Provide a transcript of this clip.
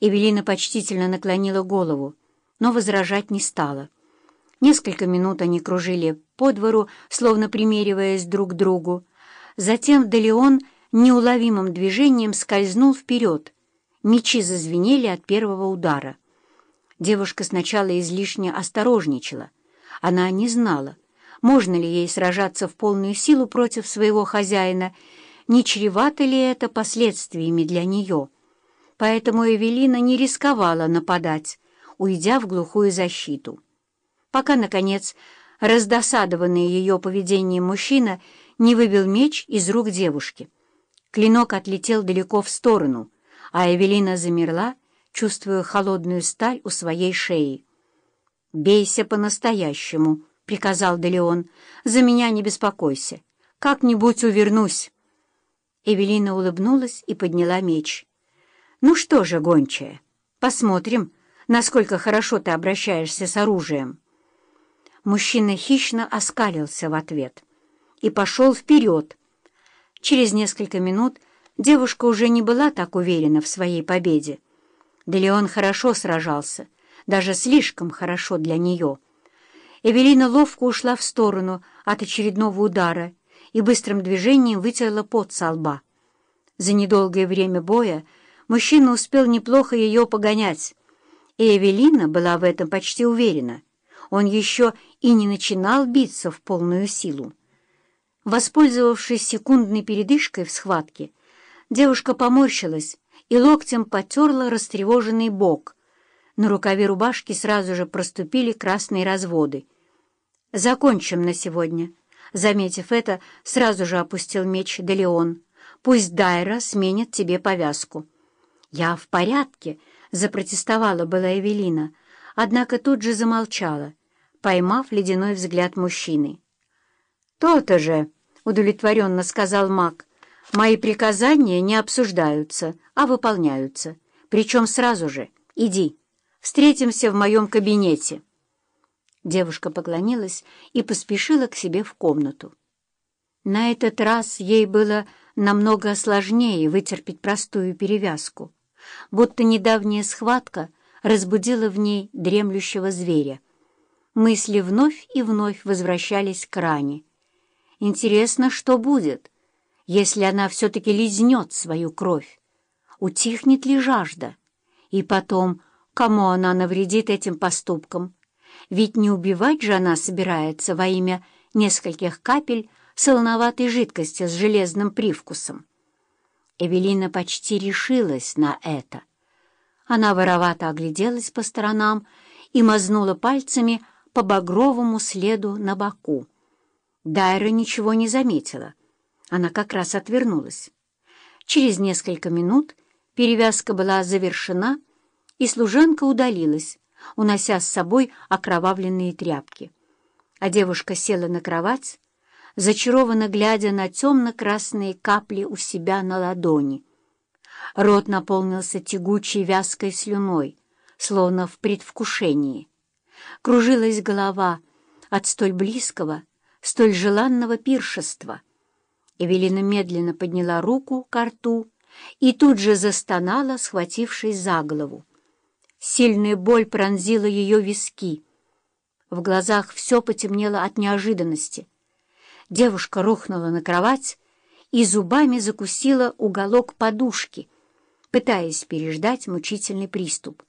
Эвелина почтительно наклонила голову, но возражать не стала. Несколько минут они кружили по двору, словно примериваясь друг к другу. Затем Делеон неуловимым движением скользнул вперед. Мечи зазвенели от первого удара. Девушка сначала излишне осторожничала. Она не знала, можно ли ей сражаться в полную силу против своего хозяина, не чревато ли это последствиями для нее. Поэтому Эвелина не рисковала нападать, уйдя в глухую защиту. Пока, наконец, раздосадованный ее поведением мужчина не выбил меч из рук девушки. Клинок отлетел далеко в сторону, а Эвелина замерла, чувствуя холодную сталь у своей шеи. «Бейся по-настоящему», — приказал Делеон. «За меня не беспокойся. Как-нибудь увернусь». Эвелина улыбнулась и подняла меч. «Ну что же, гончая, посмотрим, насколько хорошо ты обращаешься с оружием». Мужчина хищно оскалился в ответ и пошел вперед. Через несколько минут девушка уже не была так уверена в своей победе. Да Леон хорошо сражался, даже слишком хорошо для нее. Эвелина ловко ушла в сторону от очередного удара и быстрым движением вытерла пот со лба. За недолгое время боя мужчина успел неплохо ее погонять, и Эвелина была в этом почти уверена. Он еще и не начинал биться в полную силу. Воспользовавшись секундной передышкой в схватке, девушка поморщилась и локтем потерла растревоженный бок. На рукаве рубашки сразу же проступили красные разводы. «Закончим на сегодня», — заметив это, сразу же опустил меч Делеон. «Пусть Дайра сменит тебе повязку». «Я в порядке», — запротестовала была Эвелина, однако тут же замолчала, поймав ледяной взгляд мужчины. «То-то же», — удовлетворенно сказал маг, — «мои приказания не обсуждаются, а выполняются, причем сразу же. Иди, встретимся в моем кабинете». Девушка поклонилась и поспешила к себе в комнату. На этот раз ей было намного сложнее вытерпеть простую перевязку, будто недавняя схватка разбудила в ней дремлющего зверя. Мысли вновь и вновь возвращались к ране. Интересно, что будет, если она все-таки лизнет свою кровь? Утихнет ли жажда? И потом, кому она навредит этим поступком? Ведь не убивать же она собирается во имя нескольких капель солоноватой жидкости с железным привкусом. Эвелина почти решилась на это. Она воровато огляделась по сторонам и мазнула пальцами по багровому следу на боку. Дайра ничего не заметила. Она как раз отвернулась. Через несколько минут перевязка была завершена, и служанка удалилась, унося с собой окровавленные тряпки. А девушка села на кровать, зачарованно глядя на темно-красные капли у себя на ладони. Рот наполнился тягучей вязкой слюной, словно в предвкушении. Кружилась голова от столь близкого, столь желанного пиршества. Эвелина медленно подняла руку к рту и тут же застонала, схватившись за голову. Сильная боль пронзила ее виски. В глазах все потемнело от неожиданности. Девушка рухнула на кровать и зубами закусила уголок подушки, пытаясь переждать мучительный приступ.